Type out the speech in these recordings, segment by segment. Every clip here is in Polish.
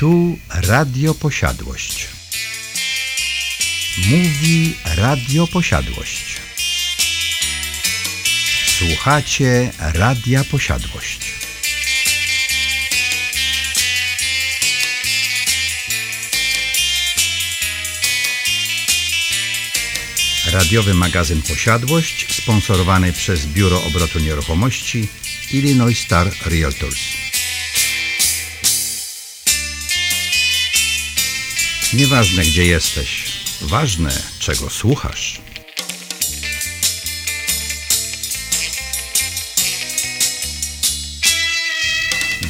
Tu Radio Posiadłość. Mówi Radio Posiadłość. Słuchacie Radia Posiadłość. Radiowy magazyn Posiadłość sponsorowany przez Biuro Obrotu Nieruchomości Illinois Star Realtors. Nieważne gdzie jesteś, ważne czego słuchasz.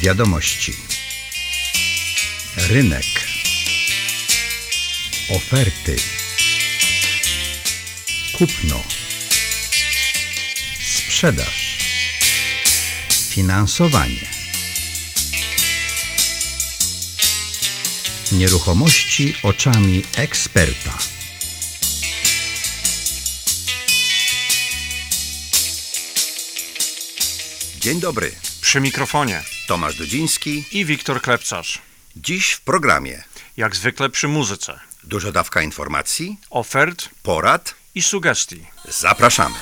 Wiadomości. Rynek. Oferty. Kupno. Sprzedaż. Finansowanie. Nieruchomości oczami eksperta. Dzień dobry. Przy mikrofonie Tomasz Dudziński. i Wiktor Klepcarz. Dziś w programie Jak zwykle przy muzyce. duża dawka informacji, Ofert porad. i sugestii. Zapraszamy.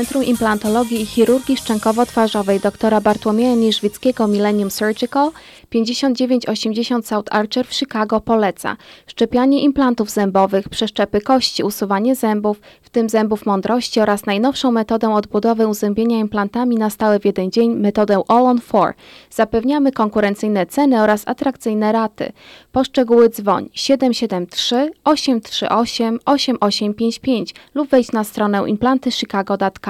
Centrum Implantologii i Chirurgii Szczękowo-Twarzowej dr Bartłomieja Niżwickiego Millennium Surgical 5980 South Archer w Chicago poleca szczepianie implantów zębowych, przeszczepy kości, usuwanie zębów, w tym zębów mądrości oraz najnowszą metodę odbudowy uzębienia implantami na stałe w jeden dzień, metodę All on 4. Zapewniamy konkurencyjne ceny oraz atrakcyjne raty. Po szczegóły dzwoń 773 838 8855 lub wejdź na stronę implantychicago.com.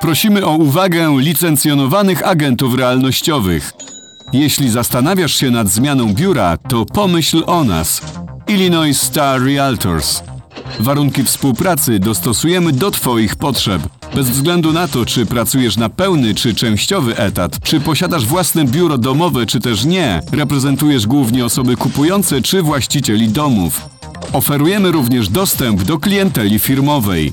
Prosimy o uwagę licencjonowanych agentów realnościowych. Jeśli zastanawiasz się nad zmianą biura, to pomyśl o nas. Illinois Star Realtors. Warunki współpracy dostosujemy do Twoich potrzeb. Bez względu na to, czy pracujesz na pełny czy częściowy etat, czy posiadasz własne biuro domowe, czy też nie, reprezentujesz głównie osoby kupujące czy właścicieli domów. Oferujemy również dostęp do klienteli firmowej.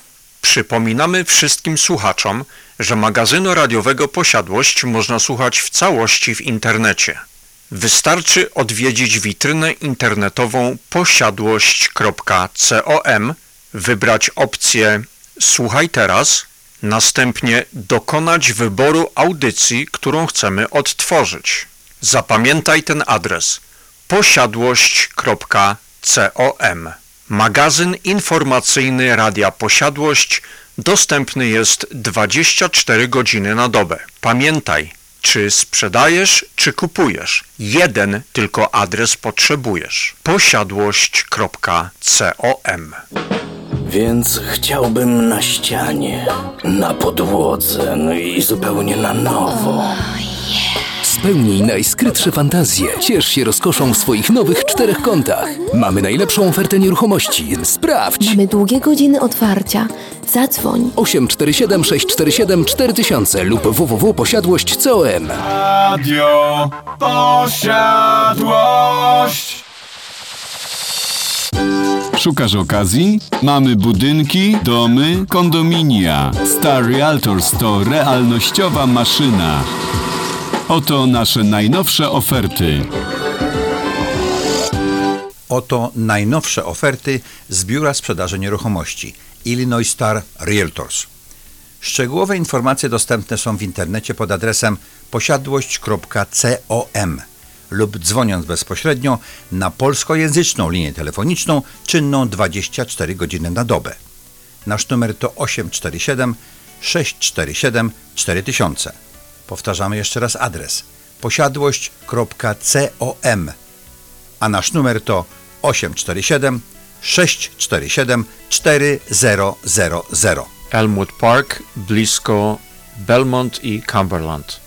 Przypominamy wszystkim słuchaczom, że magazynu radiowego Posiadłość można słuchać w całości w internecie. Wystarczy odwiedzić witrynę internetową posiadłość.com, wybrać opcję Słuchaj teraz, następnie dokonać wyboru audycji, którą chcemy odtworzyć. Zapamiętaj ten adres posiadłość.com. Magazyn informacyjny Radia Posiadłość dostępny jest 24 godziny na dobę. Pamiętaj, czy sprzedajesz, czy kupujesz. Jeden tylko adres potrzebujesz. posiadłość.com Więc chciałbym na ścianie, na podłodze, no i zupełnie na nowo. Spełnij najskrytsze fantazje. Ciesz się rozkoszą w swoich nowych czterech kątach. Mamy najlepszą ofertę nieruchomości. Sprawdź! Mamy długie godziny otwarcia. Zadzwoń. 847 647 4000 lub www.posiadłość.com Radio Posiadłość. Szukasz okazji? Mamy budynki, domy, kondominia. Star Realtors to realnościowa maszyna. Oto nasze najnowsze oferty. Oto najnowsze oferty z Biura Sprzedaży Nieruchomości Illinois Star Realtors. Szczegółowe informacje dostępne są w internecie pod adresem posiadłość.com lub dzwoniąc bezpośrednio na polskojęzyczną linię telefoniczną czynną 24 godziny na dobę. Nasz numer to 847 647 4000. Powtarzamy jeszcze raz adres posiadłość.com a nasz numer to 847 647 4000. Elmwood Park, blisko Belmont i Cumberland.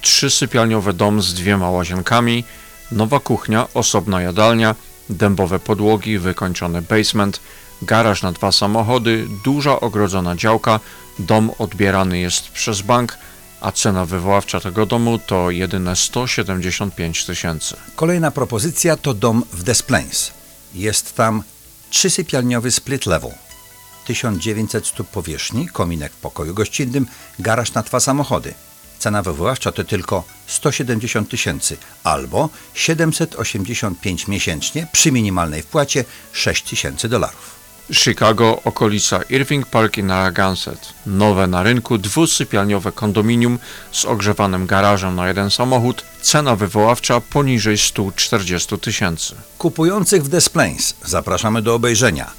Trzysypialniowy dom z dwiema łazienkami, nowa kuchnia, osobna jadalnia, dębowe podłogi, wykończony basement, garaż na dwa samochody, duża ogrodzona działka, dom odbierany jest przez bank, a cena wywoławcza tego domu to jedyne 175 tysięcy. Kolejna propozycja to dom w Des Plaines. Jest tam trzysypialniowy split level. 1900 stóp powierzchni, kominek w pokoju gościnnym, garaż na dwa samochody. Cena wywoławcza to tylko 170 tysięcy albo 785 miesięcznie przy minimalnej wpłacie 6 tysięcy dolarów. Chicago, okolica Irving Park i Narragansett. Nowe na rynku dwusypialniowe kondominium z ogrzewanym garażem na jeden samochód. Cena wywoławcza poniżej 140 tysięcy. Kupujących w Des Plains zapraszamy do obejrzenia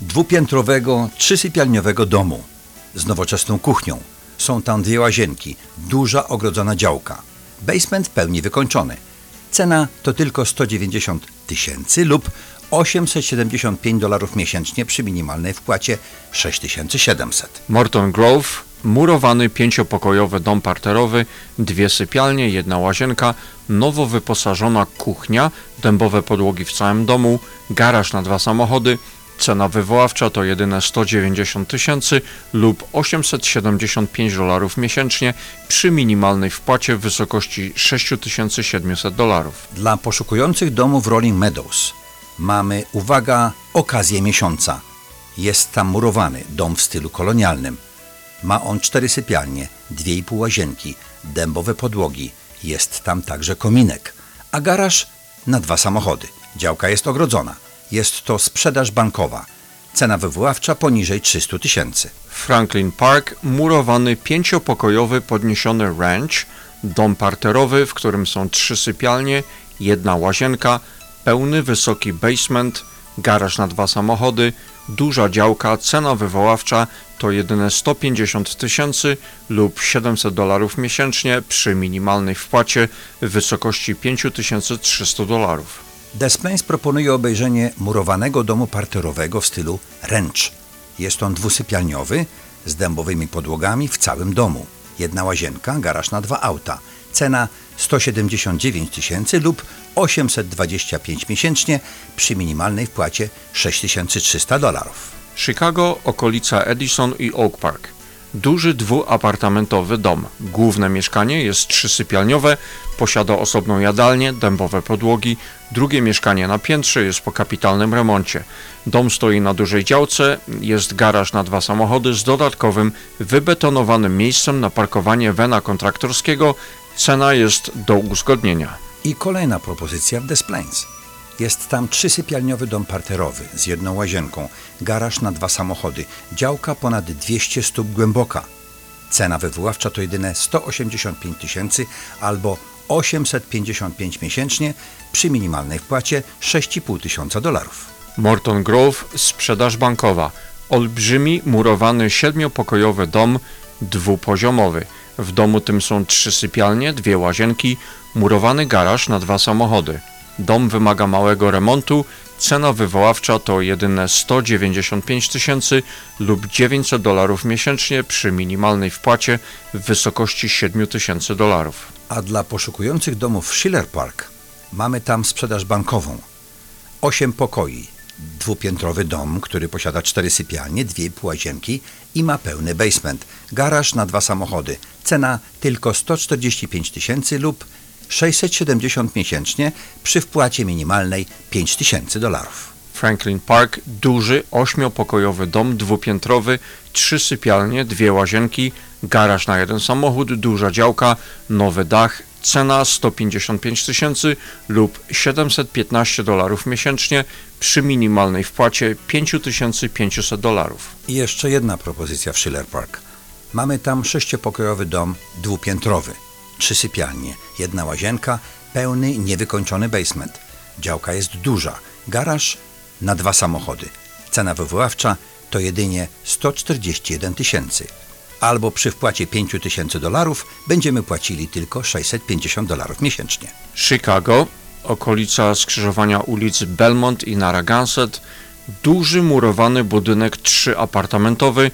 dwupiętrowego, trzysypialniowego domu z nowoczesną kuchnią. Są tam dwie łazienki, duża ogrodzona działka. Basement pełni wykończony. Cena to tylko 190 tysięcy lub 875 dolarów miesięcznie przy minimalnej wpłacie 6700. Morton Grove, murowany pięciopokojowy dom parterowy, dwie sypialnie, jedna łazienka, nowo wyposażona kuchnia, dębowe podłogi w całym domu, garaż na dwa samochody. Cena wywoławcza to jedyne 190 tysięcy lub 875 dolarów miesięcznie przy minimalnej wpłacie w wysokości 6700 dolarów. Dla poszukujących domu w Rolling Meadows mamy, uwaga, okazję miesiąca. Jest tam murowany dom w stylu kolonialnym. Ma on cztery sypialnie, dwie i pół łazienki, dębowe podłogi. Jest tam także kominek, a garaż na dwa samochody. Działka jest ogrodzona. Jest to sprzedaż bankowa. Cena wywoławcza poniżej 300 tysięcy. Franklin Park, murowany pięciopokojowy podniesiony ranch, dom parterowy, w którym są trzy sypialnie, jedna łazienka, pełny wysoki basement, garaż na dwa samochody, duża działka, cena wywoławcza to jedyne 150 tysięcy lub 700 dolarów miesięcznie przy minimalnej wpłacie w wysokości 5300 dolarów. Des Plains proponuje obejrzenie murowanego domu parterowego w stylu ranch. Jest on dwusypialniowy z dębowymi podłogami w całym domu. Jedna łazienka, garaż na dwa auta. Cena 179 tysięcy lub 825 miesięcznie przy minimalnej wpłacie 6300 dolarów. Chicago, okolica Edison i Oak Park. Duży dwuapartamentowy dom. Główne mieszkanie jest trzysypialniowe, posiada osobną jadalnię, dębowe podłogi. Drugie mieszkanie na piętrze jest po kapitalnym remoncie. Dom stoi na dużej działce, jest garaż na dwa samochody z dodatkowym, wybetonowanym miejscem na parkowanie wena kontraktorskiego. Cena jest do uzgodnienia. I kolejna propozycja w Des Plains. Jest tam trzysypialniowy dom parterowy z jedną łazienką, garaż na dwa samochody, działka ponad 200 stóp głęboka. Cena wywoławcza to jedyne 185 tysięcy albo 855 miesięcznie przy minimalnej wpłacie 6,5 tysiąca dolarów. Morton Grove, sprzedaż bankowa. Olbrzymi, murowany, siedmiopokojowy dom, dwupoziomowy. W domu tym są trzy sypialnie, dwie łazienki, murowany garaż na dwa samochody. Dom wymaga małego remontu, cena wywoławcza to jedyne 195 tysięcy lub 900 dolarów miesięcznie przy minimalnej wpłacie w wysokości 7 tysięcy dolarów. A dla poszukujących domów w Schiller Park mamy tam sprzedaż bankową. Osiem pokoi, dwupiętrowy dom, który posiada cztery sypialnie, dwie łazienki i ma pełny basement, garaż na dwa samochody. Cena tylko 145 tysięcy lub 670 miesięcznie przy wpłacie minimalnej 5 tysięcy dolarów. Franklin Park, duży, ośmiopokojowy dom dwupiętrowy, trzy sypialnie, dwie łazienki, garaż na jeden samochód, duża działka, nowy dach, cena 155 tysięcy lub 715 dolarów miesięcznie przy minimalnej wpłacie 5500 dolarów. I jeszcze jedna propozycja w Schiller Park. Mamy tam sześciopokojowy dom dwupiętrowy, trzy sypialnie, jedna łazienka, pełny niewykończony basement. Działka jest duża, garaż na dwa samochody. Cena wywoławcza to jedynie 141 tysięcy. Albo przy wpłacie 5 tysięcy dolarów będziemy płacili tylko 650 dolarów miesięcznie. Chicago, okolica skrzyżowania ulic Belmont i Narragansett, duży murowany budynek trzyapartamentowy,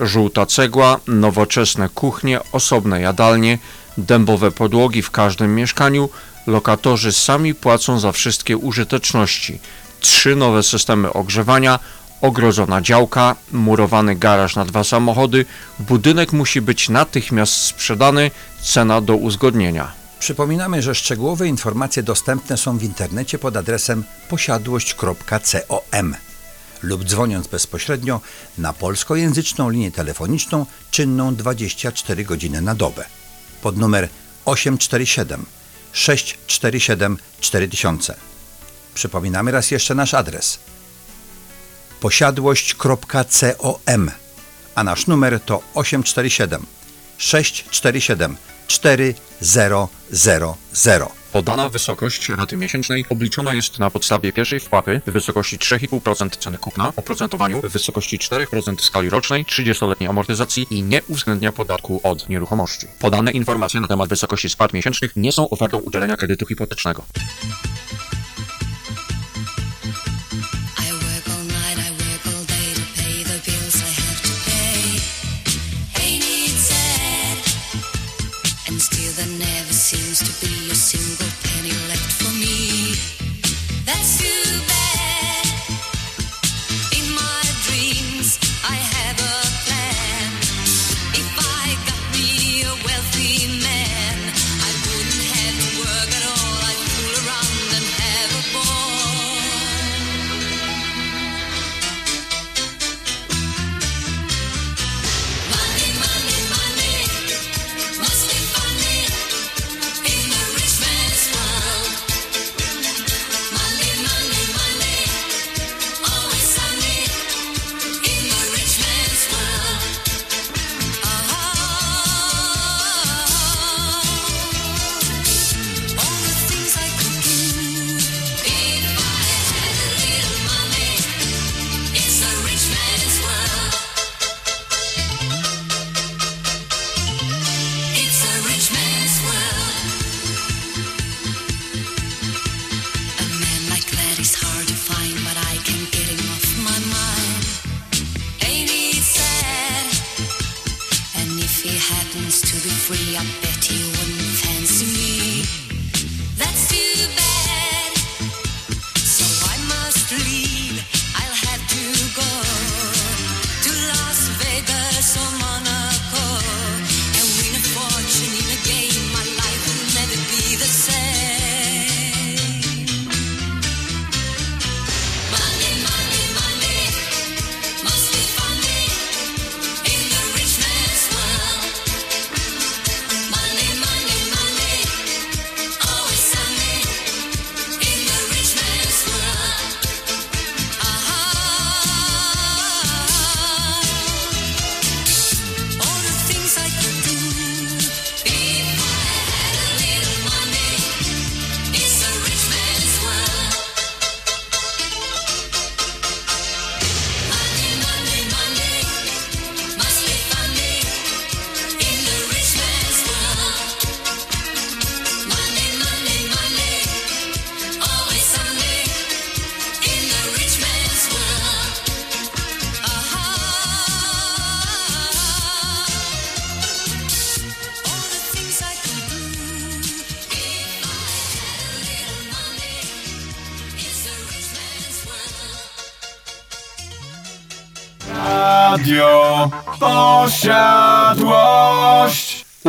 żółta cegła, nowoczesne kuchnie, osobne jadalnie, dębowe podłogi w każdym mieszkaniu, lokatorzy sami płacą za wszystkie użyteczności, trzy nowe systemy ogrzewania, ogrodzona działka, murowany garaż na dwa samochody, budynek musi być natychmiast sprzedany, cena do uzgodnienia. Przypominamy, że szczegółowe informacje dostępne są w internecie pod adresem posiadłość.com lub dzwoniąc bezpośrednio na polskojęzyczną linię telefoniczną czynną 24 godziny na dobę pod numer 847 647 4000. Przypominamy raz jeszcze nasz adres posiadłość.com, a nasz numer to 847 647 4000. Podana wysokość raty miesięcznej obliczona jest na podstawie pierwszej wpłaty w wysokości 3,5% ceny kupna, oprocentowaniu w wysokości 4% skali rocznej, 30-letniej amortyzacji i nie uwzględnia podatku od nieruchomości. Podane informacje na temat wysokości spłat miesięcznych nie są ofertą udzielenia kredytu hipotecznego.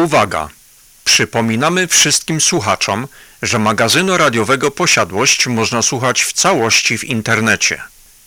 Uwaga! Przypominamy wszystkim słuchaczom, że magazynu radiowego Posiadłość można słuchać w całości w internecie.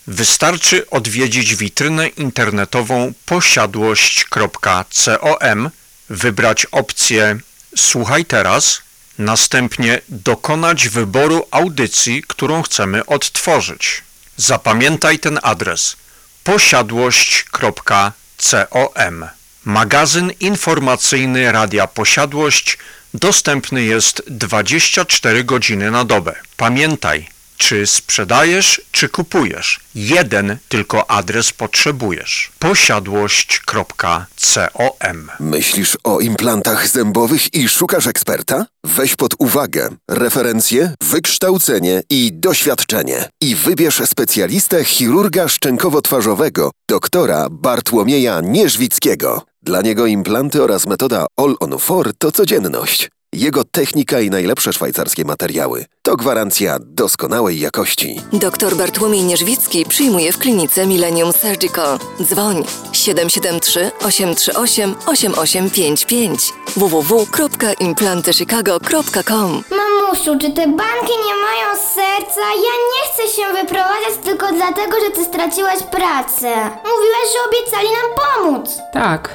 Wystarczy odwiedzić witrynę internetową posiadłość.com, wybrać opcję Słuchaj teraz, następnie dokonać wyboru audycji, którą chcemy odtworzyć. Zapamiętaj ten adres posiadłość.com. Magazyn informacyjny Radia Posiadłość dostępny jest 24 godziny na dobę. Pamiętaj, czy sprzedajesz, czy kupujesz. Jeden tylko adres potrzebujesz. posiadłość.com. Myślisz o implantach zębowych i szukasz eksperta? Weź pod uwagę referencje, wykształcenie i doświadczenie. I wybierz specjalistę chirurga szczękowo-twarzowego, doktora Bartłomieja Nierzwickiego. Dla niego implanty oraz metoda All on 4 to codzienność. Jego technika i najlepsze szwajcarskie materiały to gwarancja doskonałej jakości. Doktor Bartłomiej Nierzwicki przyjmuje w klinice Millennium Surgical. Dzwoń 773 838 8855 www.implantychicago.com Mamusiu, Mamusiu, czy te banki nie mają serca? Ja nie chcę się wyprowadzać tylko dlatego, że ty straciłaś pracę. Mówiłaś, że obiecali nam pomóc. Tak,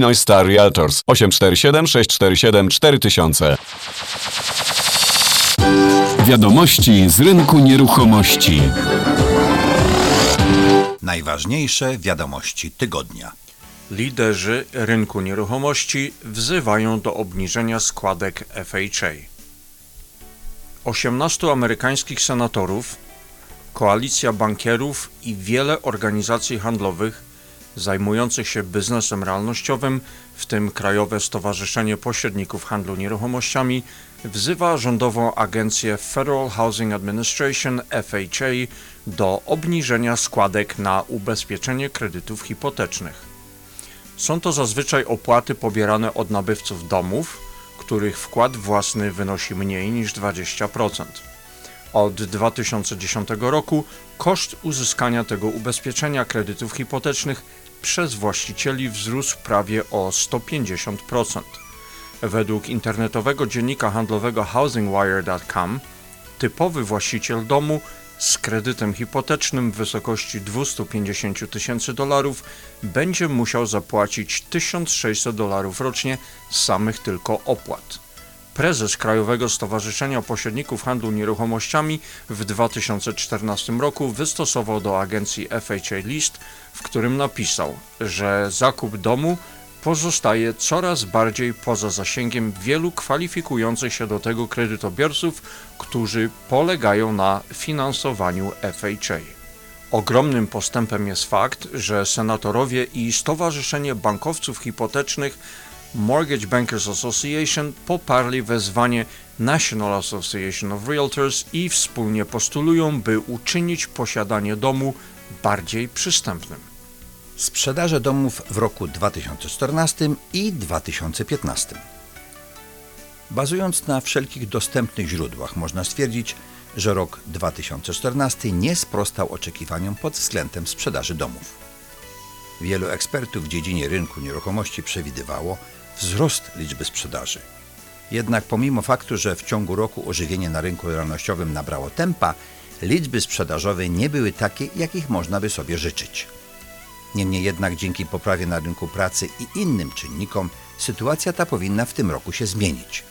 Illinois Star Realtors. 847 647 4000. Wiadomości z rynku nieruchomości. Najważniejsze wiadomości tygodnia. Liderzy rynku nieruchomości wzywają do obniżenia składek FHA. 18 amerykańskich senatorów, koalicja bankierów i wiele organizacji handlowych zajmujących się biznesem realnościowym, w tym Krajowe Stowarzyszenie Pośredników Handlu Nieruchomościami, wzywa rządową agencję Federal Housing Administration FHA do obniżenia składek na ubezpieczenie kredytów hipotecznych. Są to zazwyczaj opłaty pobierane od nabywców domów, których wkład własny wynosi mniej niż 20%. Od 2010 roku koszt uzyskania tego ubezpieczenia kredytów hipotecznych przez właścicieli wzrósł prawie o 150%. Według internetowego dziennika handlowego housingwire.com typowy właściciel domu z kredytem hipotecznym w wysokości 250 tysięcy dolarów będzie musiał zapłacić 1600 dolarów rocznie z samych tylko opłat. Prezes Krajowego Stowarzyszenia Pośredników Handlu Nieruchomościami w 2014 roku wystosował do agencji FHA list, w którym napisał, że zakup domu pozostaje coraz bardziej poza zasięgiem wielu kwalifikujących się do tego kredytobiorców, którzy polegają na finansowaniu FHA. Ogromnym postępem jest fakt, że senatorowie i Stowarzyszenie Bankowców Hipotecznych Mortgage Bankers Association poparli wezwanie National Association of Realtors i wspólnie postulują, by uczynić posiadanie domu bardziej przystępnym. Sprzedaże domów w roku 2014 i 2015. Bazując na wszelkich dostępnych źródłach, można stwierdzić, że rok 2014 nie sprostał oczekiwaniom pod względem sprzedaży domów. Wielu ekspertów w dziedzinie rynku nieruchomości przewidywało wzrost liczby sprzedaży. Jednak pomimo faktu, że w ciągu roku ożywienie na rynku realnościowym nabrało tempa, liczby sprzedażowe nie były takie, jakich można by sobie życzyć. Niemniej jednak dzięki poprawie na rynku pracy i innym czynnikom sytuacja ta powinna w tym roku się zmienić.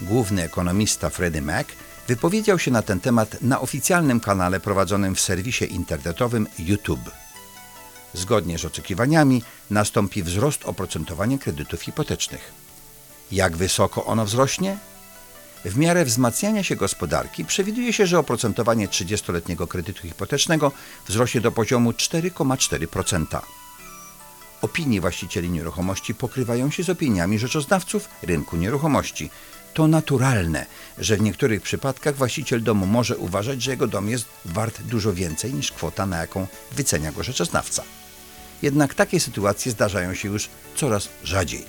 Główny ekonomista Freddie Mac wypowiedział się na ten temat na oficjalnym kanale prowadzonym w serwisie internetowym YouTube. Zgodnie z oczekiwaniami nastąpi wzrost oprocentowania kredytów hipotecznych. Jak wysoko ono wzrośnie? W miarę wzmacniania się gospodarki przewiduje się, że oprocentowanie 30-letniego kredytu hipotecznego wzrośnie do poziomu 4,4%. Opinie właścicieli nieruchomości pokrywają się z opiniami rzeczoznawców rynku nieruchomości. To naturalne, że w niektórych przypadkach właściciel domu może uważać, że jego dom jest wart dużo więcej niż kwota, na jaką wycenia go rzeczoznawca. Jednak takie sytuacje zdarzają się już coraz rzadziej.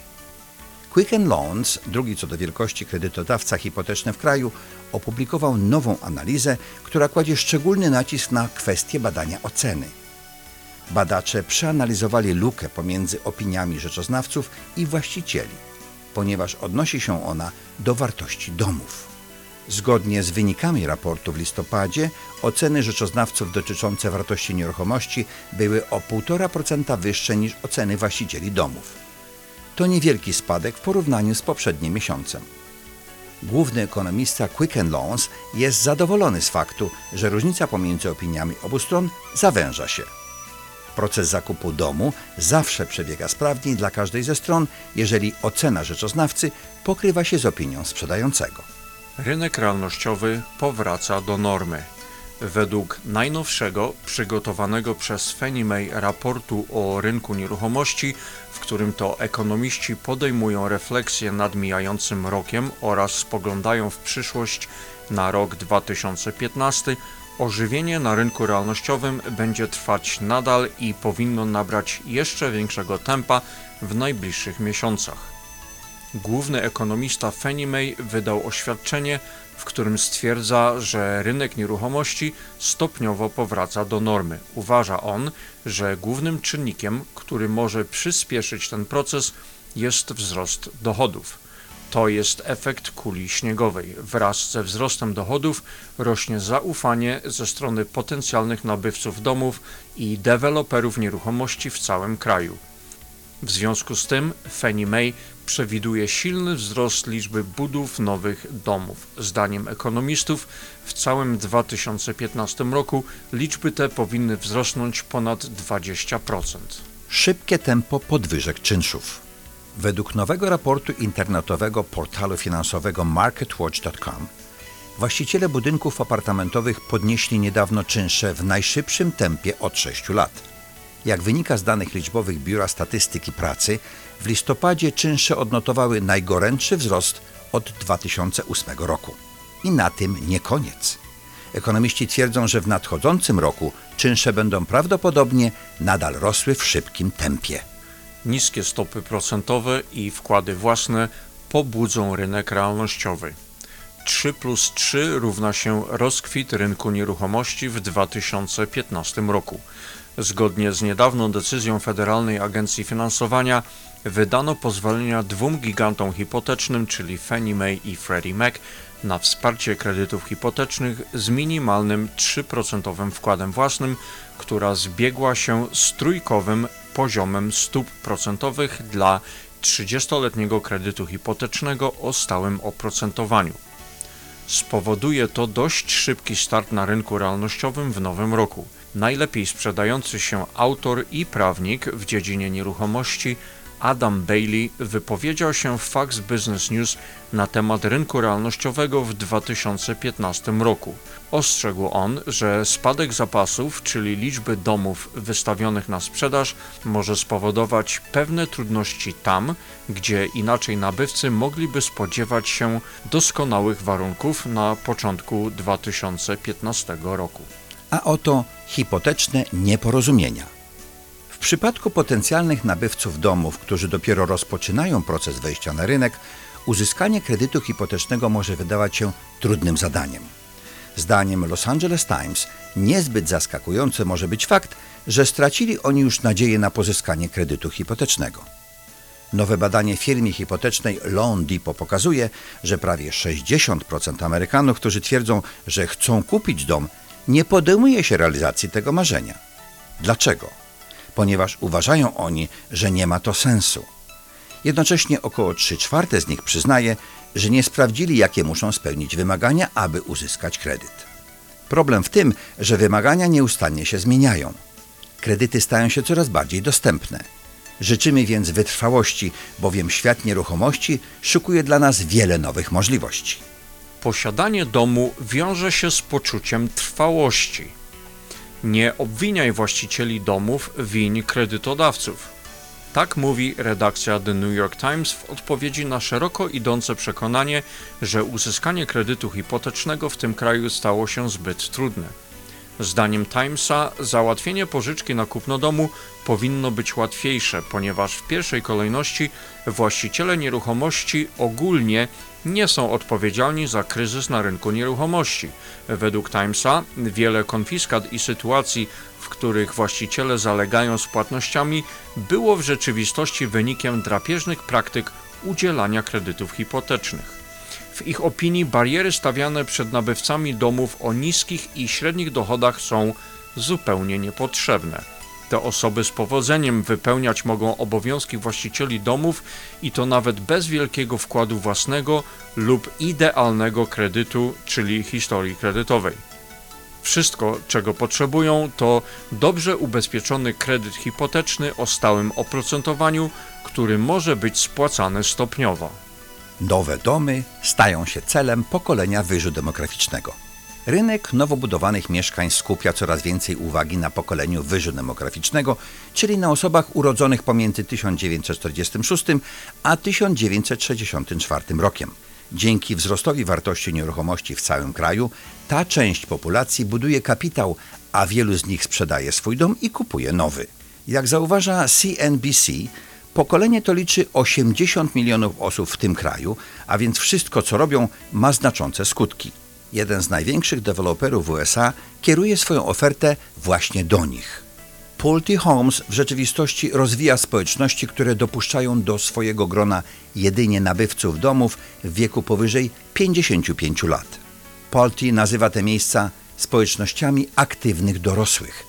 Quicken Loans, drugi co do wielkości kredytodawca hipoteczny w kraju, opublikował nową analizę, która kładzie szczególny nacisk na kwestię badania oceny. Badacze przeanalizowali lukę pomiędzy opiniami rzeczoznawców i właścicieli. ponieważ odnosi się ona do wartości domów. Zgodnie z wynikami raportu w listopadzie oceny rzeczoznawców dotyczące wartości nieruchomości były o 1,5% wyższe niż oceny właścicieli domów. To niewielki spadek w porównaniu z poprzednim miesiącem. Główny ekonomista Quicken Loans jest zadowolony z faktu, że różnica pomiędzy opiniami obu stron zawęża się. Proces zakupu domu zawsze przebiega sprawniej dla każdej ze stron, jeżeli ocena rzeczoznawcy pokrywa się z opinią sprzedającego. Rynek realnościowy powraca do normy. Według najnowszego, przygotowanego przez Fannie Mae raportu o rynku nieruchomości, w którym to ekonomiści podejmują refleksję nad mijającym rokiem oraz spoglądają w przyszłość na rok 2015, ożywienie na rynku realnościowym będzie trwać nadal i powinno nabrać jeszcze większego tempa w najbliższych miesiącach. Główny ekonomista Fannie Mae wydał oświadczenie, w którym stwierdza, że rynek nieruchomości stopniowo powraca do normy. Uważa on, że głównym czynnikiem, który może przyspieszyć ten proces, jest wzrost dochodów. To jest efekt kuli śniegowej. Wraz ze wzrostem dochodów rośnie zaufanie ze strony potencjalnych nabywców domów i deweloperów nieruchomości w całym kraju. W związku z tym Fannie Mae przewiduje silny wzrost liczby budów nowych domów. Zdaniem ekonomistów w całym 2015 roku liczby te powinny wzrosnąć ponad 20%. Szybkie tempo podwyżek czynszów. Według nowego raportu internetowego portalu finansowego marketwatch.com właściciele budynków apartamentowych podnieśli niedawno czynsze w najszybszym tempie od 6 lat. Jak wynika z danych liczbowych Biura Statystyki Pracy, w listopadzie czynsze odnotowały najgorętszy wzrost od 2008 roku. I na tym nie koniec. Ekonomiści twierdzą, że w nadchodzącym roku czynsze będą prawdopodobnie nadal rosły w szybkim tempie. Niskie stopy procentowe i wkłady własne pobudzą rynek realnościowy. 3 plus 3 równa się rozkwit rynku nieruchomości w 2015 roku. Zgodnie z niedawną decyzją Federalnej Agencji Finansowania wydano pozwolenia dwóm gigantom hipotecznym, czyli Fannie Mae i Freddie Mac, na wsparcie kredytów hipotecznych z minimalnym 3% wkładem własnym, która zbiegła się z trójkowym poziomem stóp procentowych dla 30-letniego kredytu hipotecznego o stałym oprocentowaniu. Spowoduje to dość szybki start na rynku realnościowym w nowym roku. Najlepiej sprzedający się autor i prawnik w dziedzinie nieruchomości Adam Bailey wypowiedział się w Fox Business News na temat rynku realnościowego w 2015 roku. Ostrzegł on, że spadek zapasów, czyli liczby domów wystawionych na sprzedaż, może spowodować pewne trudności tam, gdzie inaczej nabywcy mogliby spodziewać się doskonałych warunków na początku 2015 roku. A oto hipoteczne nieporozumienia. Przypadku potencjalnych nabywców domów, którzy dopiero rozpoczynają proces wejścia na rynek, uzyskanie kredytu hipotecznego może wydawać się trudnym zadaniem. Zdaniem Los Angeles Times niezbyt zaskakujący może być fakt, że stracili oni już nadzieję na pozyskanie kredytu hipotecznego. Nowe badanie firmy hipotecznej Loan Depot pokazuje, że prawie 60% Amerykanów, którzy twierdzą, że chcą kupić dom, nie podejmuje się realizacji tego marzenia. Dlaczego? Ponieważ uważają oni, że nie ma to sensu. Jednocześnie około 3 czwarte z nich przyznaje, że nie sprawdzili, jakie muszą spełnić wymagania, aby uzyskać kredyt. Problem w tym, że wymagania nieustannie się zmieniają. Kredyty stają się coraz bardziej dostępne. Życzymy więc wytrwałości, bowiem świat nieruchomości szukuje dla nas wiele nowych możliwości. Posiadanie domu wiąże się z poczuciem trwałości. Nie obwiniaj właścicieli domów win kredytodawców. Tak mówi redakcja The New York Times w odpowiedzi na szeroko idące przekonanie, że uzyskanie kredytu hipotecznego w tym kraju stało się zbyt trudne. Zdaniem Timesa załatwienie pożyczki na kupno domu powinno być łatwiejsze, ponieważ w pierwszej kolejności właściciele nieruchomości ogólnie nie są odpowiedzialni za kryzys na rynku nieruchomości. Według Timesa wiele konfiskat i sytuacji, w których właściciele zalegają z płatnościami, było w rzeczywistości wynikiem drapieżnych praktyk udzielania kredytów hipotecznych. W ich opinii bariery stawiane przed nabywcami domów o niskich i średnich dochodach są zupełnie niepotrzebne. Te osoby z powodzeniem wypełniać mogą obowiązki właścicieli domów i to nawet bez wielkiego wkładu własnego lub idealnego kredytu, czyli historii kredytowej. Wszystko, czego potrzebują, to dobrze ubezpieczony kredyt hipoteczny o stałym oprocentowaniu, który może być spłacany stopniowo. Nowe domy stają się celem pokolenia wyżu demograficznego. Rynek nowo budowanych mieszkań skupia coraz więcej uwagi na pokoleniu wyżu demograficznego, czyli na osobach urodzonych pomiędzy 1946 a 1964 rokiem. Dzięki wzrostowi wartości nieruchomości w całym kraju, ta część populacji buduje kapitał, a wielu z nich sprzedaje swój dom i kupuje nowy. Jak zauważa CNBC, Pokolenie to liczy 80 milionów osób w tym kraju, a więc wszystko co robią ma znaczące skutki. Jeden z największych deweloperów USA kieruje swoją ofertę właśnie do nich. Pulte Homes w rzeczywistości rozwija społeczności, które dopuszczają do swojego grona jedynie nabywców domów w wieku powyżej 55 lat. Pulte nazywa te miejsca społecznościami aktywnych dorosłych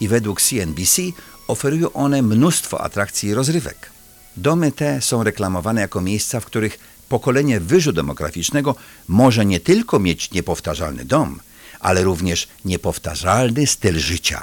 i według CNBC oferują one mnóstwo atrakcji i rozrywek. Domy te są reklamowane jako miejsca, w których pokolenie wyżu demograficznego może nie tylko mieć niepowtarzalny dom, ale również niepowtarzalny styl życia.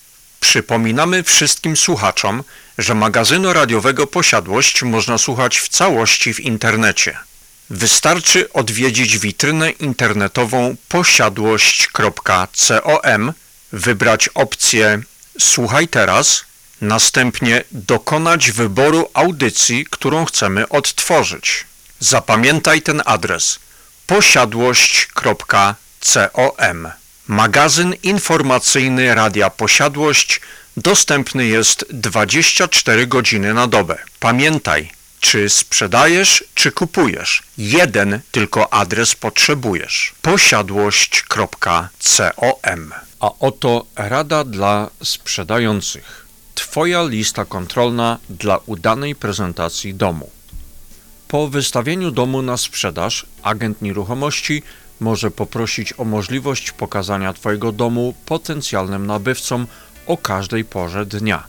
Przypominamy wszystkim słuchaczom, że magazynu radiowego Posiadłość można słuchać w całości w internecie. Wystarczy odwiedzić witrynę internetową posiadłość.com, wybrać opcję Słuchaj teraz, następnie dokonać wyboru audycji, którą chcemy odtworzyć. Zapamiętaj ten adres posiadłość.com. Magazyn informacyjny Radia Posiadłość dostępny jest 24 godziny na dobę. Pamiętaj, czy sprzedajesz, czy kupujesz. Jeden tylko adres potrzebujesz. posiadłość.com. A oto rada dla sprzedających. Twoja lista kontrolna dla udanej prezentacji domu. Po wystawieniu domu na sprzedaż, agent nieruchomości może poprosić o możliwość pokazania Twojego domu potencjalnym nabywcom o każdej porze dnia.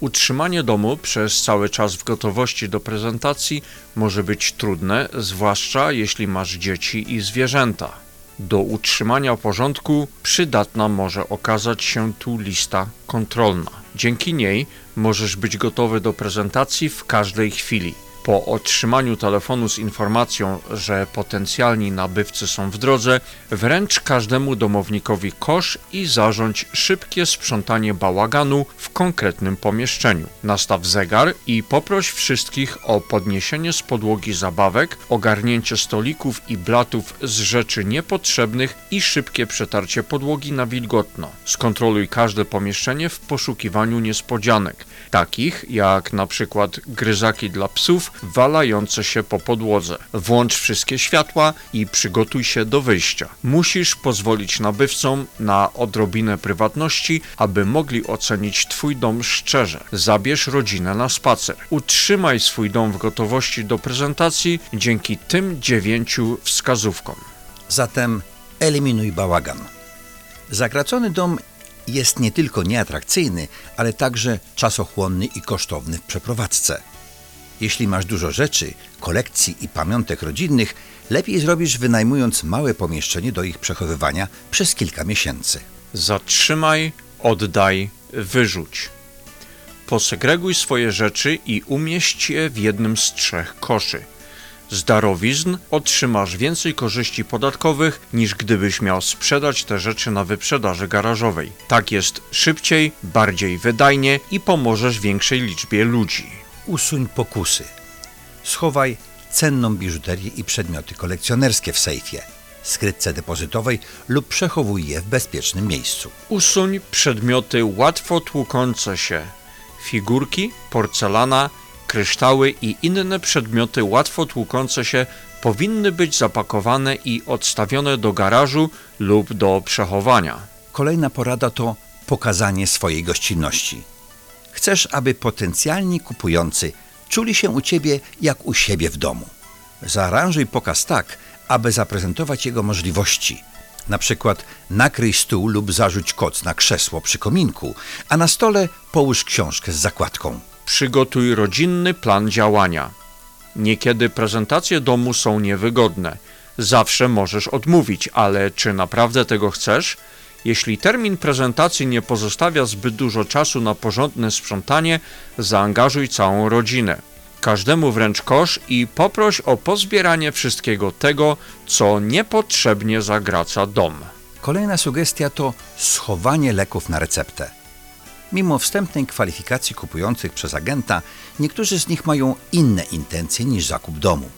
Utrzymanie domu przez cały czas w gotowości do prezentacji może być trudne, zwłaszcza jeśli masz dzieci i zwierzęta. Do utrzymania porządku przydatna może okazać się tu lista kontrolna. Dzięki niej możesz być gotowy do prezentacji w każdej chwili. Po otrzymaniu telefonu z informacją, że potencjalni nabywcy są w drodze, wręcz każdemu domownikowi kosz i zarządź szybkie sprzątanie bałaganu w konkretnym pomieszczeniu. Nastaw zegar i poproś wszystkich o podniesienie z podłogi zabawek, ogarnięcie stolików i blatów z rzeczy niepotrzebnych i szybkie przetarcie podłogi na wilgotno. Skontroluj każde pomieszczenie w poszukiwaniu niespodzianek, takich jak na przykład gryzaki dla psów, walające się po podłodze. Włącz wszystkie światła i przygotuj się do wyjścia. Musisz pozwolić nabywcom na odrobinę prywatności, aby mogli ocenić Twój dom szczerze. Zabierz rodzinę na spacer. Utrzymaj swój dom w gotowości do prezentacji dzięki tym dziewięciu wskazówkom. Zatem eliminuj bałagan. Zagracony dom jest nie tylko nieatrakcyjny, ale także czasochłonny i kosztowny w przeprowadzce. Jeśli masz dużo rzeczy, kolekcji i pamiątek rodzinnych, lepiej zrobisz wynajmując małe pomieszczenie do ich przechowywania przez kilka miesięcy. Zatrzymaj, oddaj, wyrzuć. Posegreguj swoje rzeczy i umieść je w jednym z trzech koszy. Z darowizn otrzymasz więcej korzyści podatkowych niż gdybyś miał sprzedać te rzeczy na wyprzedaży garażowej. Tak jest szybciej, bardziej wydajnie i pomożesz większej liczbie ludzi. Usuń pokusy. Schowaj cenną biżuterię i przedmioty kolekcjonerskie w sejfie, skrytce depozytowej lub przechowuj je w bezpiecznym miejscu. Usuń przedmioty łatwo tłukące się. Figurki, porcelana, kryształy i inne przedmioty łatwo tłukące się powinny być zapakowane i odstawione do garażu lub do przechowania. Kolejna porada to pokazanie swojej gościnności. Chcesz, aby potencjalni kupujący czuli się u ciebie jak u siebie w domu. Zaaranżuj pokaz tak, aby zaprezentować jego możliwości. Na przykład nakryj stół lub zarzuć koc na krzesło przy kominku, a na stole połóż książkę z zakładką. Przygotuj rodzinny plan działania. Niekiedy prezentacje domu są niewygodne. Zawsze możesz odmówić, ale czy naprawdę tego chcesz? Jeśli termin prezentacji nie pozostawia zbyt dużo czasu na porządne sprzątanie, zaangażuj całą rodzinę. Każdemu wręcz kosz i poproś o pozbieranie wszystkiego tego, co niepotrzebnie zagraca dom. Kolejna sugestia to schowanie leków na receptę. Mimo wstępnej kwalifikacji kupujących przez agenta, niektórzy z nich mają inne intencje niż zakup domu.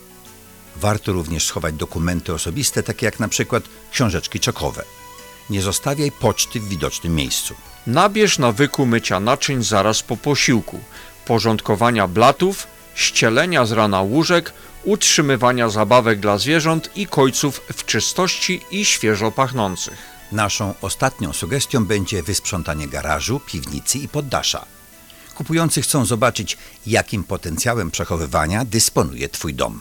Warto również schować dokumenty osobiste, takie jak na przykład książeczki czekowe. Nie zostawiaj poczty w widocznym miejscu. Nabierz nawyku mycia naczyń zaraz po posiłku, porządkowania blatów, ścielenia z rana łóżek, utrzymywania zabawek dla zwierząt i kojców w czystości i świeżo pachnących. Naszą ostatnią sugestią będzie wysprzątanie garażu, piwnicy i poddasza. Kupujący chcą zobaczyć, jakim potencjałem przechowywania dysponuje Twój dom.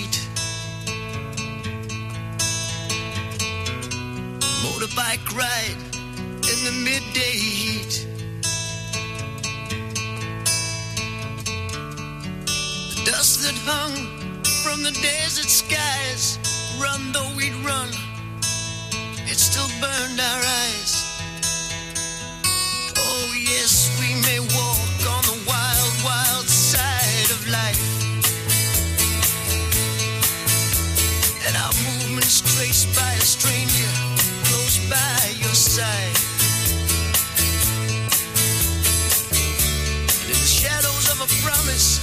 Motorbike ride in the midday heat. The dust that hung from the desert skies, run though we'd run, it still burned our eyes. Oh, yes, we may side. And in the shadows of a promise,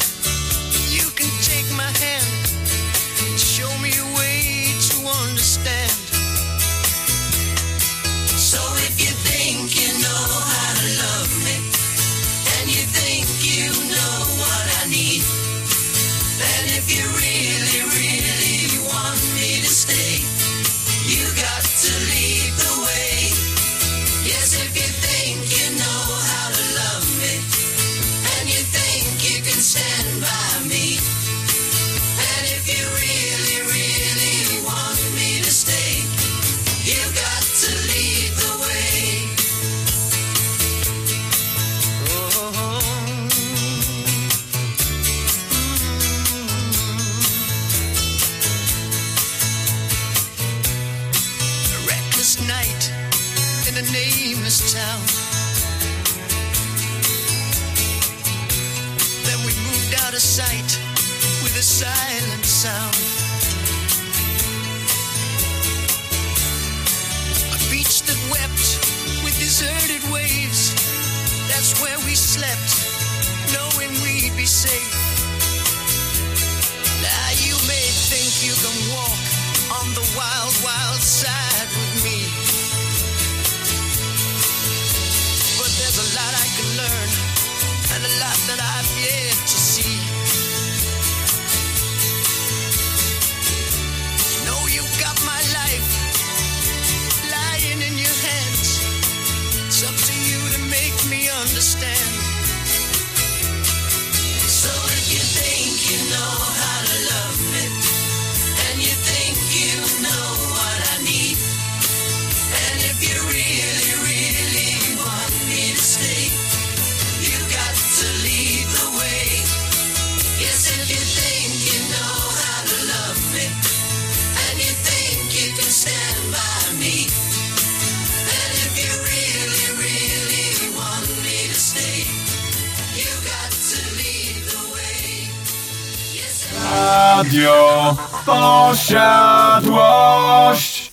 Radio Posiadłość.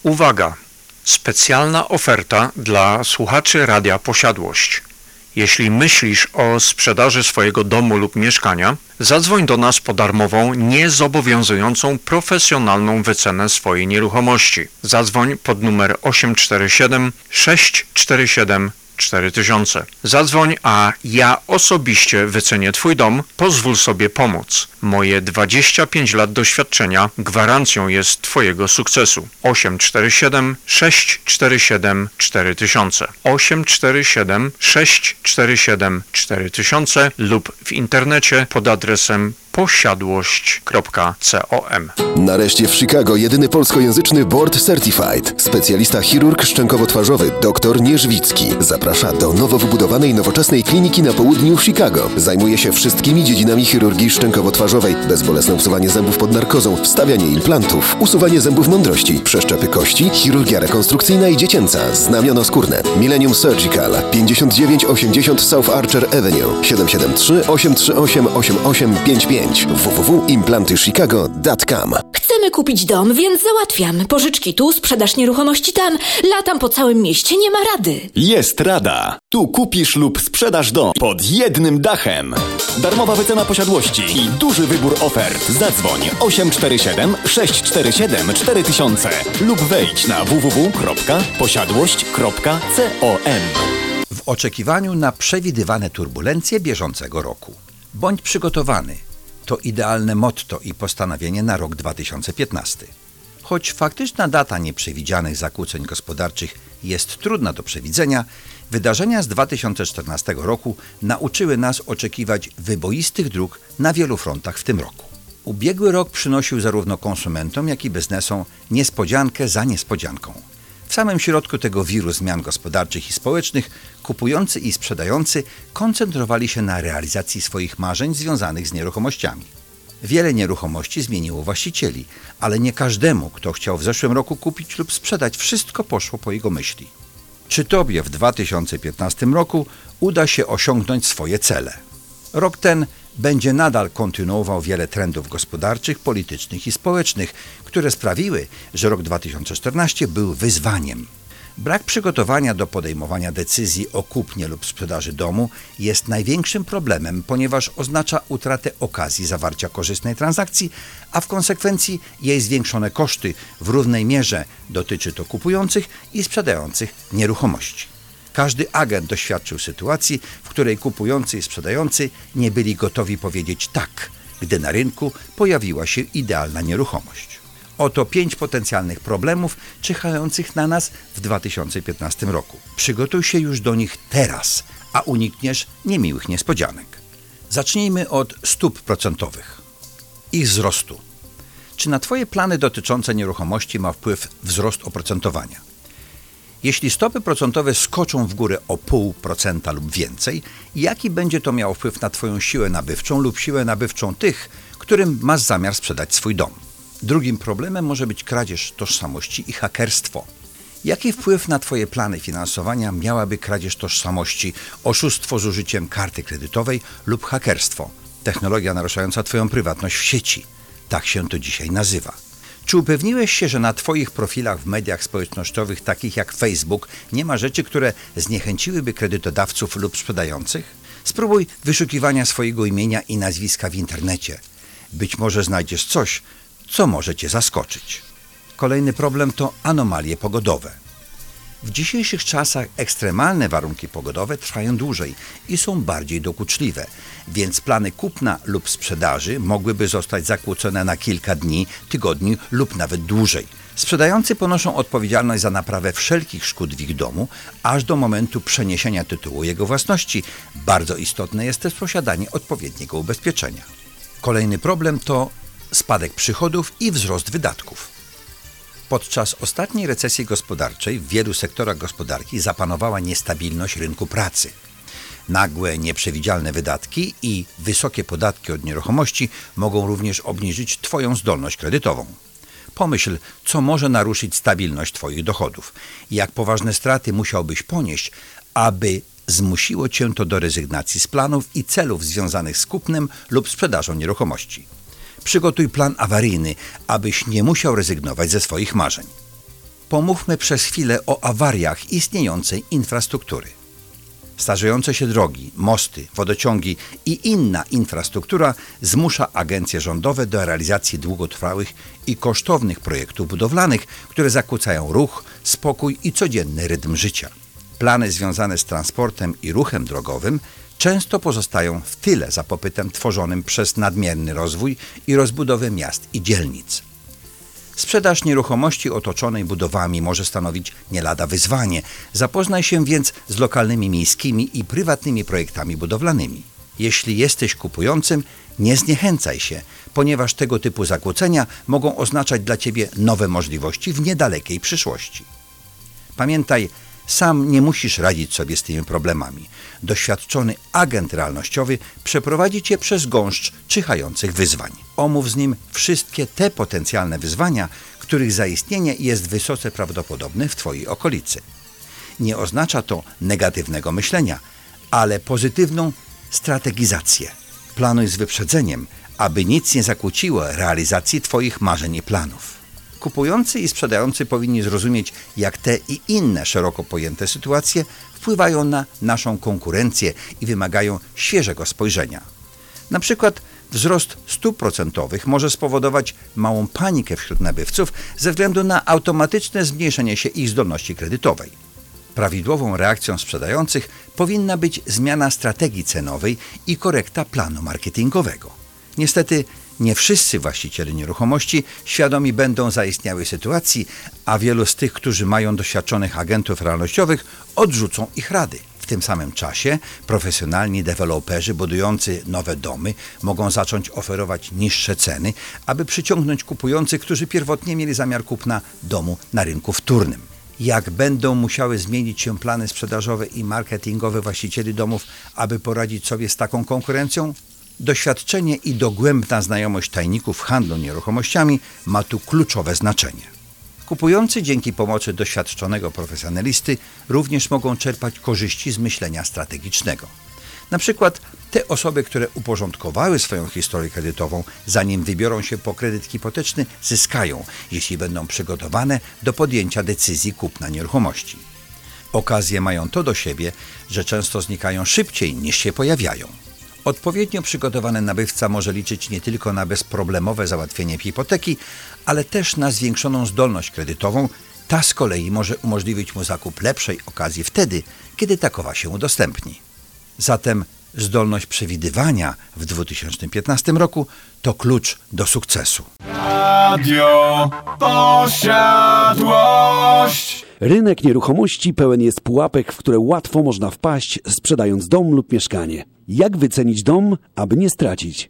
Uwaga! Specjalna oferta dla słuchaczy Radia Posiadłość. Jeśli myślisz o sprzedaży swojego domu lub mieszkania, zadzwoń do nas po darmową, niezobowiązującą profesjonalną wycenę swojej nieruchomości. Zadzwoń pod numer 847 647 4000. Zadzwoń, a ja osobiście wycenię Twój dom, pozwól sobie pomóc. Moje 25 lat doświadczenia gwarancją jest Twojego sukcesu. 847 647 4000 847 647 4000 lub w internecie pod adresem posiadłość.com. Nareszcie w Chicago jedyny polskojęzyczny Board Certified. Specjalista chirurg szczękowo-twarzowy dr Nierzwicki zaprasza do nowo wybudowanej nowoczesnej kliniki na południu Chicago. Zajmuje się wszystkimi dziedzinami chirurgii szczękowo-twarzowej. Bezbolesne usuwanie zębów pod narkozą, wstawianie implantów, usuwanie zębów mądrości, przeszczepy kości, chirurgia rekonstrukcyjna i dziecięca, znamiono skórne. Millennium Surgical 5980 South Archer Avenue 773 838 8855 www.implantychicago.com Chcemy kupić dom, więc załatwiam. Pożyczki tu, sprzedaż nieruchomości tam. Latam po całym mieście, nie ma rady. Jest rada. Tu kupisz lub sprzedasz dom pod jednym dachem. Darmowa wycena posiadłości i duży wybór ofert. Zadzwoń 847 647 4000 lub wejdź na www.posiadłość.com. w oczekiwaniu na przewidywane turbulencje bieżącego roku. Bądź przygotowany. To idealne motto i postanowienie na rok 2015. Choć faktyczna data nieprzewidzianych zakłóceń gospodarczych jest trudna do przewidzenia, wydarzenia z 2014 roku nauczyły nas oczekiwać wyboistych dróg na wielu frontach w tym roku. Ubiegły rok przynosił zarówno konsumentom, jak i biznesom niespodziankę za niespodzianką. W samym środku tego wiru zmian gospodarczych i społecznych kupujący i sprzedający koncentrowali się na realizacji swoich marzeń związanych z nieruchomościami. Wiele nieruchomości zmieniło właścicieli, ale nie każdemu, kto chciał w zeszłym roku kupić lub sprzedać, wszystko poszło po jego myśli. Czy Tobie w 2015 roku uda się osiągnąć swoje cele? Rok ten będzie nadal kontynuował wiele trendów gospodarczych, politycznych i społecznych, które sprawiły, że rok 2014 był wyzwaniem. Brak przygotowania do podejmowania decyzji o kupnie lub sprzedaży domu jest największym problemem, ponieważ oznacza utratę okazji zawarcia korzystnej transakcji, a w konsekwencji jej zwiększone koszty w równej mierze dotyczy to kupujących i sprzedających nieruchomości. Każdy agent doświadczył sytuacji, w której kupujący i sprzedający nie byli gotowi powiedzieć tak, gdy na rynku pojawiła się idealna nieruchomość. Oto pięć potencjalnych problemów czyhających na nas w 2015 roku. Przygotuj się już do nich teraz, a unikniesz niemiłych niespodzianek. Zacznijmy od stóp procentowych. Ich wzrostu. Czy na Twoje plany dotyczące nieruchomości ma wpływ wzrost oprocentowania? Jeśli stopy procentowe skoczą w górę o 0,5% lub więcej, jaki będzie to miało wpływ na Twoją siłę nabywczą lub siłę nabywczą tych, którym masz zamiar sprzedać swój dom? Drugim problemem może być kradzież tożsamości i hakerstwo. Jaki wpływ na Twoje plany finansowania miałaby kradzież tożsamości, oszustwo z użyciem karty kredytowej lub hakerstwo? Technologia naruszająca Twoją prywatność w sieci. Tak się to dzisiaj nazywa. Czy upewniłeś się, że na Twoich profilach w mediach społecznościowych, takich jak Facebook, nie ma rzeczy, które zniechęciłyby kredytodawców lub sprzedających? Spróbuj wyszukiwania swojego imienia i nazwiska w internecie. Być może znajdziesz coś, co może Cię zaskoczyć. Kolejny problem to anomalie pogodowe. W dzisiejszych czasach ekstremalne warunki pogodowe trwają dłużej i są bardziej dokuczliwe, więc plany kupna lub sprzedaży mogłyby zostać zakłócone na kilka dni, tygodni lub nawet dłużej. Sprzedający ponoszą odpowiedzialność za naprawę wszelkich szkód w ich domu, aż do momentu przeniesienia tytułu jego własności. Bardzo istotne jest też posiadanie odpowiedniego ubezpieczenia. Kolejny problem to spadek przychodów i wzrost wydatków. Podczas ostatniej recesji gospodarczej w wielu sektorach gospodarki zapanowała niestabilność rynku pracy. Nagłe, nieprzewidzialne wydatki i wysokie podatki od nieruchomości mogą również obniżyć Twoją zdolność kredytową. Pomyśl, co może naruszyć stabilność Twoich dochodów i jak poważne straty musiałbyś ponieść, aby zmusiło Cię to do rezygnacji z planów i celów związanych z kupnem lub sprzedażą nieruchomości. Przygotuj plan awaryjny, abyś nie musiał rezygnować ze swoich marzeń. Pomówmy przez chwilę o awariach istniejącej infrastruktury. Starzejące się drogi, mosty, wodociągi i inna infrastruktura zmusza agencje rządowe do realizacji długotrwałych i kosztownych projektów budowlanych, które zakłócają ruch, spokój i codzienny rytm życia. Plany związane z transportem i ruchem drogowym często pozostają w tyle za popytem tworzonym przez nadmierny rozwój i rozbudowę miast i dzielnic. Sprzedaż nieruchomości otoczonej budowami może stanowić nie lada wyzwanie. Zapoznaj się więc z lokalnymi miejskimi i prywatnymi projektami budowlanymi. Jeśli jesteś kupującym, nie zniechęcaj się, ponieważ tego typu zakłócenia mogą oznaczać dla Ciebie nowe możliwości w niedalekiej przyszłości. Pamiętaj, sam nie musisz radzić sobie z tymi problemami. Doświadczony agent realnościowy przeprowadzi cię przez gąszcz czyhających wyzwań. Omów z nim wszystkie te potencjalne wyzwania, których zaistnienie jest wysoce prawdopodobne w Twojej okolicy. Nie oznacza to negatywnego myślenia, ale pozytywną strategizację. Planuj z wyprzedzeniem, aby nic nie zakłóciło realizacji Twoich marzeń i planów. Kupujący i sprzedający powinni zrozumieć, jak te i inne szeroko pojęte sytuacje wpływają na naszą konkurencję i wymagają świeżego spojrzenia. Na przykład wzrost stóp procentowych może spowodować małą panikę wśród nabywców ze względu na automatyczne zmniejszenie się ich zdolności kredytowej. Prawidłową reakcją sprzedających powinna być zmiana strategii cenowej i korekta planu marketingowego. Niestety, nie wszyscy właściciele nieruchomości świadomi będą zaistniałej sytuacji, a wielu z tych, którzy mają doświadczonych agentów realnościowych, odrzucą ich rady. W tym samym czasie profesjonalni deweloperzy budujący nowe domy mogą zacząć oferować niższe ceny, aby przyciągnąć kupujących, którzy pierwotnie mieli zamiar kupna domu na rynku wtórnym. Jak będą musiały zmienić się plany sprzedażowe i marketingowe właścicieli domów, aby poradzić sobie z taką konkurencją? Doświadczenie i dogłębna znajomość tajników handlu nieruchomościami ma tu kluczowe znaczenie. Kupujący dzięki pomocy doświadczonego profesjonalisty również mogą czerpać korzyści z myślenia strategicznego. Na przykład te osoby, które uporządkowały swoją historię kredytową, zanim wybiorą się po kredyt hipoteczny, zyskają, jeśli będą przygotowane do podjęcia decyzji kupna nieruchomości. Okazje mają to do siebie, że często znikają szybciej niż się pojawiają. Odpowiednio przygotowany nabywca może liczyć nie tylko na bezproblemowe załatwienie hipoteki, ale też na zwiększoną zdolność kredytową. Ta z kolei może umożliwić mu zakup lepszej okazji wtedy, kiedy takowa się udostępni. Zatem zdolność przewidywania w 2015 roku to klucz do sukcesu. Radio Posiadłość. Rynek nieruchomości pełen jest pułapek, w które łatwo można wpaść, sprzedając dom lub mieszkanie. Jak wycenić dom, aby nie stracić?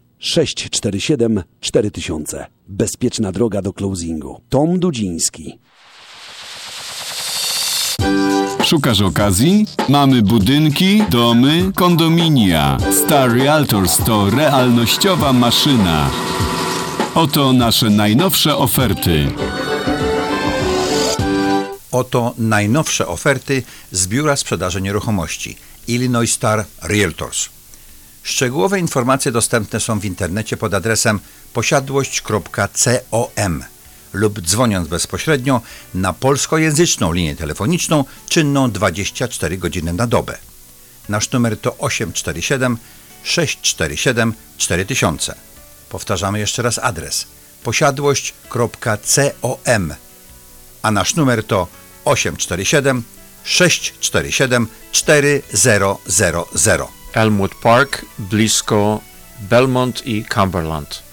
647 4000. Bezpieczna droga do closingu. Tom Dudziński. Szukasz okazji? Mamy budynki, domy, kondominia. Star Realtors to realnościowa maszyna. Oto nasze najnowsze oferty. Oto najnowsze oferty z Biura Sprzedaży Nieruchomości Illinois Star Realtors. Szczegółowe informacje dostępne są w internecie pod adresem posiadłość.com lub dzwoniąc bezpośrednio na polskojęzyczną linię telefoniczną czynną 24 godziny na dobę. Nasz numer to 847 647 4000. Powtarzamy jeszcze raz adres posiadłość.com a nasz numer to 847 647 4000. Elmwood Park, blisko Belmont i Cumberland.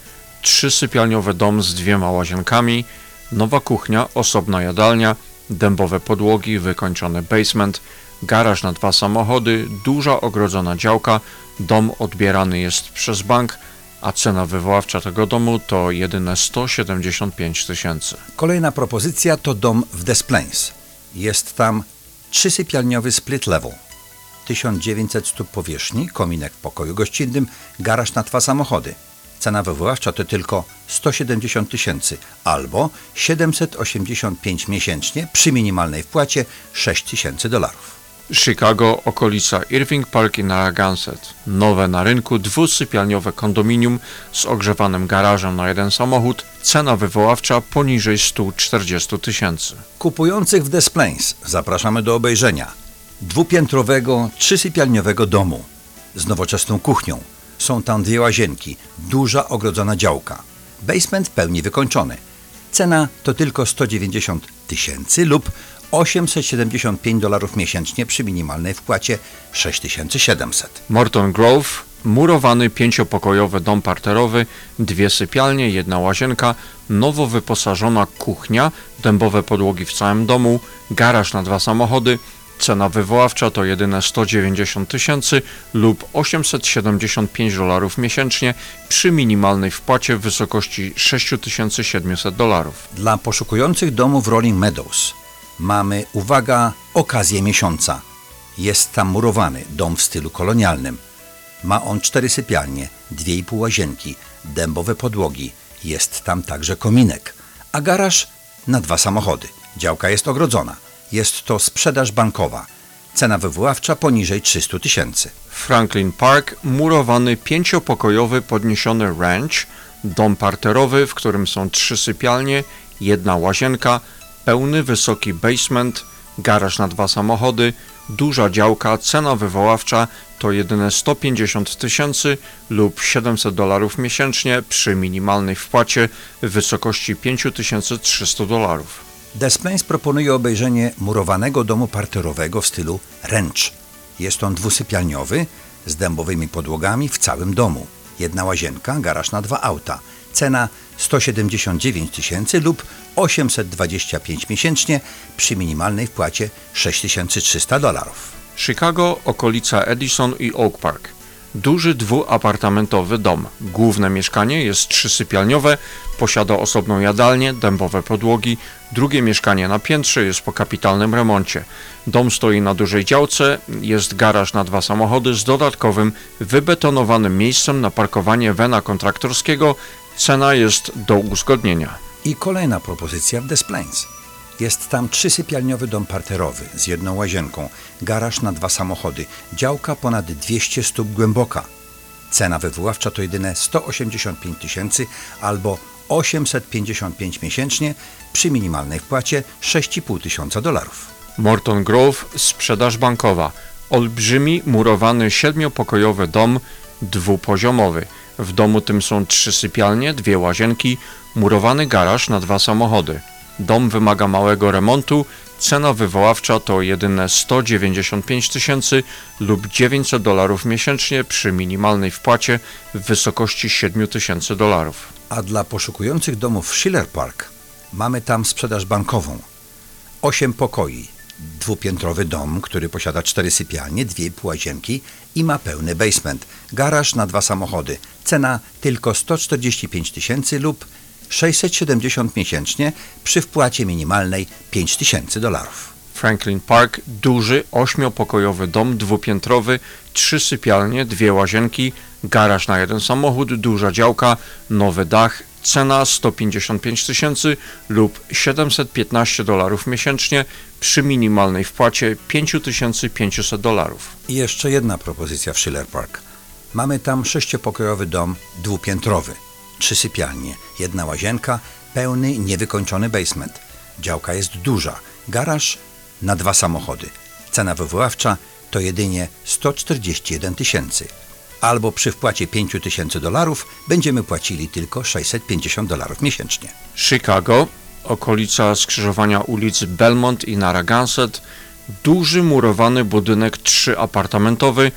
Trzysypialniowy dom z dwiema łazienkami, nowa kuchnia, osobna jadalnia, dębowe podłogi, wykończony basement, garaż na dwa samochody, duża ogrodzona działka, dom odbierany jest przez bank, a cena wywoławcza tego domu to jedyne 175 tysięcy. Kolejna propozycja to dom w Des Plaines. Jest tam trzysypialniowy split level. 1900 stóp powierzchni, kominek w pokoju gościnnym, garaż na dwa samochody. Cena wywoławcza to tylko 170 tysięcy albo 785 miesięcznie przy minimalnej wpłacie 6 tysięcy dolarów. Chicago, okolica Irving Park i Narragansett. Nowe na rynku dwusypialniowe kondominium z ogrzewanym garażem na jeden samochód. Cena wywoławcza poniżej 140 tysięcy. Kupujących w Des Plaines zapraszamy do obejrzenia dwupiętrowego, trzysypialniowego domu z nowoczesną kuchnią. Są tam dwie łazienki, duża ogrodzona działka. Basement pełni wykończony. Cena to tylko 190 tysięcy lub 875 dolarów miesięcznie przy minimalnej wpłacie 6700. Morton Grove, murowany pięciopokojowy dom parterowy, dwie sypialnie, jedna łazienka, nowo wyposażona kuchnia, dębowe podłogi w całym domu, garaż na dwa samochody. Cena wywoławcza to jedyne 190 tysięcy lub 875 dolarów miesięcznie przy minimalnej wpłacie w wysokości 6700 dolarów. Dla poszukujących domu w Rolling Meadows mamy, uwaga, okazję miesiąca. Jest tam murowany dom w stylu kolonialnym. Ma on cztery sypialnie, dwie i pół łazienki, dębowe podłogi. Jest tam także kominek, a garaż na dwa samochody. Działka jest ogrodzona. Jest to sprzedaż bankowa. Cena wywoławcza poniżej 300 tysięcy. Franklin Park, murowany pięciopokojowy podniesiony ranch, dom parterowy, w którym są trzy sypialnie, jedna łazienka, pełny wysoki basement, garaż na dwa samochody, duża działka, cena wywoławcza to jedyne 150 tysięcy lub 700 dolarów miesięcznie przy minimalnej wpłacie w wysokości 5300 dolarów. Des Plaines proponuje obejrzenie murowanego domu parterowego w stylu ranch. Jest on dwusypialniowy z dębowymi podłogami w całym domu. Jedna łazienka, garaż na dwa auta. Cena 179 tysięcy lub 825 miesięcznie przy minimalnej wpłacie 6300 dolarów. Chicago, okolica Edison i Oak Park. Duży dwuapartamentowy dom. Główne mieszkanie jest trzysypialniowe, posiada osobną jadalnię, dębowe podłogi. Drugie mieszkanie na piętrze jest po kapitalnym remoncie. Dom stoi na dużej działce, jest garaż na dwa samochody z dodatkowym, wybetonowanym miejscem na parkowanie wena kontraktorskiego. Cena jest do uzgodnienia. I kolejna propozycja w Des Plaines. Jest tam trzysypialniowy dom parterowy z jedną łazienką, garaż na dwa samochody, działka ponad 200 stóp głęboka. Cena wywoławcza to jedyne 185 tysięcy albo 855 miesięcznie przy minimalnej wpłacie 6,5 tysiąca dolarów. Morton Grove, sprzedaż bankowa. Olbrzymi, murowany, siedmiopokojowy dom, dwupoziomowy. W domu tym są trzy sypialnie, dwie łazienki, murowany garaż na dwa samochody. Dom wymaga małego remontu, cena wywoławcza to jedyne 195 tysięcy lub 900 dolarów miesięcznie przy minimalnej wpłacie w wysokości 7 tysięcy dolarów. A dla poszukujących domów w Schiller Park mamy tam sprzedaż bankową. Osiem pokoi, dwupiętrowy dom, który posiada cztery sypialnie, dwie i pół łazienki i ma pełny basement, garaż na dwa samochody. Cena tylko 145 tysięcy lub 670 miesięcznie przy wpłacie minimalnej 5000 dolarów. Franklin Park, duży, ośmiopokojowy dom dwupiętrowy, trzy sypialnie, dwie łazienki, garaż na jeden samochód, duża działka, nowy dach, cena 155 tysięcy lub 715 dolarów miesięcznie przy minimalnej wpłacie 5500 dolarów. I jeszcze jedna propozycja w Schiller Park. Mamy tam sześciopokojowy dom dwupiętrowy, trzy sypialnie, jedna łazienka, pełny, niewykończony basement. Działka jest duża, garaż na dwa samochody. Cena wywoławcza to jedynie 141 tysięcy. Albo przy wpłacie 5 tysięcy dolarów będziemy płacili tylko 650 dolarów miesięcznie. Chicago, okolica skrzyżowania ulic Belmont i Narragansett, duży murowany budynek trzyapartamentowy,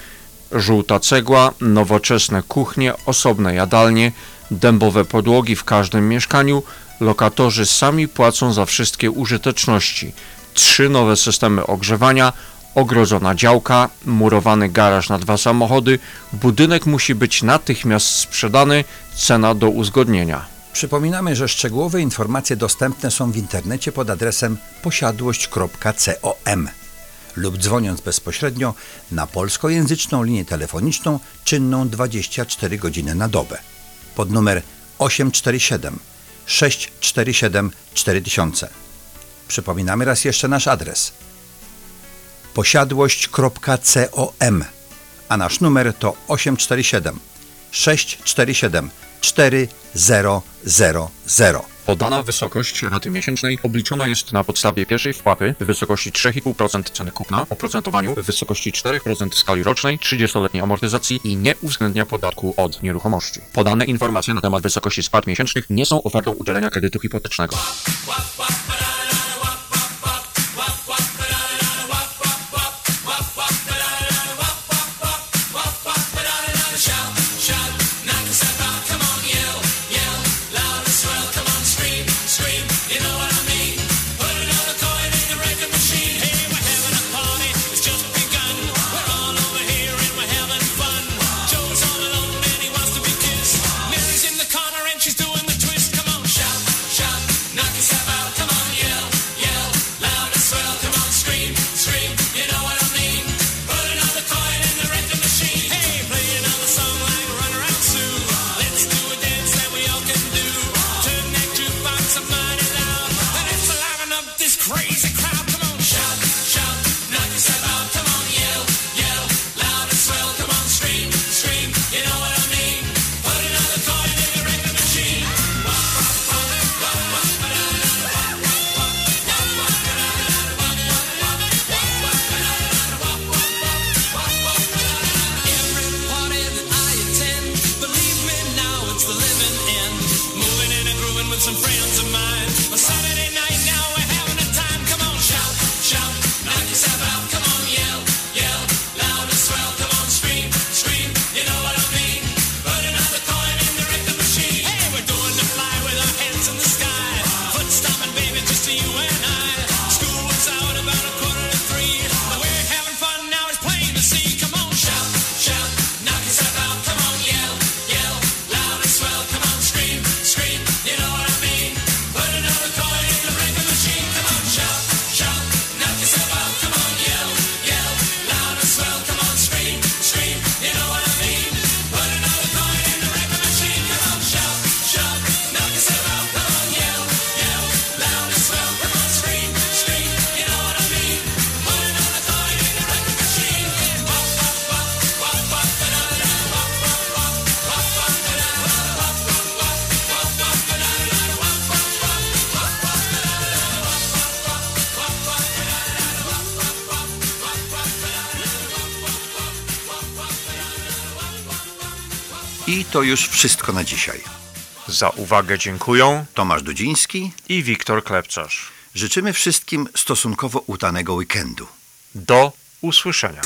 żółta cegła, nowoczesne kuchnie, osobne jadalnie, dębowe podłogi w każdym mieszkaniu, lokatorzy sami płacą za wszystkie użyteczności. Trzy nowe systemy ogrzewania, ogrodzona działka, murowany garaż na dwa samochody, budynek musi być natychmiast sprzedany, cena do uzgodnienia. Przypominamy, że szczegółowe informacje dostępne są w internecie pod adresem posiadłość.com lub dzwoniąc bezpośrednio na polskojęzyczną linię telefoniczną czynną 24 godziny na dobę pod numer 847 647 4000. Przypominamy raz jeszcze nasz adres. posiadłość.com, a nasz numer to 847 647 4000. Podana wysokość raty miesięcznej obliczona jest na podstawie pierwszej wpłaty w wysokości 3,5% ceny kupna, oprocentowaniu w wysokości 4% w skali rocznej, 30-letniej amortyzacji i nie uwzględnia podatku od nieruchomości. Podane informacje na temat wysokości spłat miesięcznych nie są ofertą udzielenia kredytu hipotecznego. to już wszystko na dzisiaj. Za uwagę dziękuję Tomasz Dudziński i Wiktor Klepczarz. Życzymy wszystkim stosunkowo udanego weekendu. Do usłyszenia.